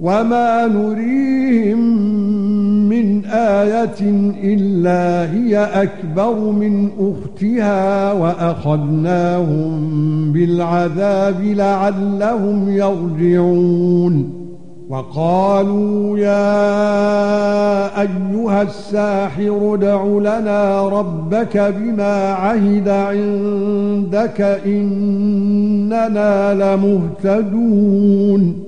وما نريهم من آية إلا هي أكبر من أختها وأخذناهم بالعذاب لعلهم يرجعون وقالوا يا ايها الساحر ادع لنا ربك بما عهد عندك اننا لمهتدون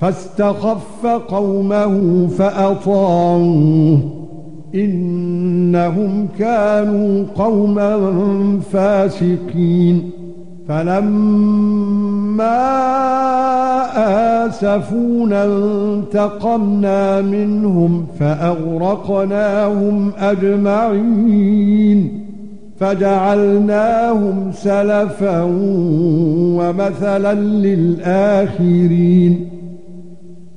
فاستخف قومه فأطاعوه. إنهم كانوا قوما فاسقين. فلما آسفونا انتقمنا منهم فأغرقناهم أجمعين. فجعلناهم سلفا ومثلا للآخرين.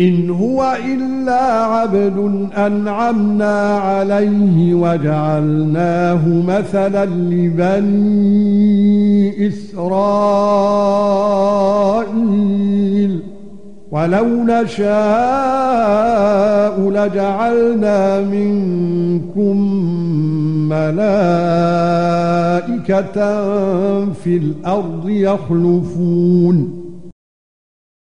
إن هو إلا عبد أنعمنا عليه وجعلناه مثلا لبني إسرائيل. ولو نشاء لجعلنا منكم ملائكة في الأرض يخلفون.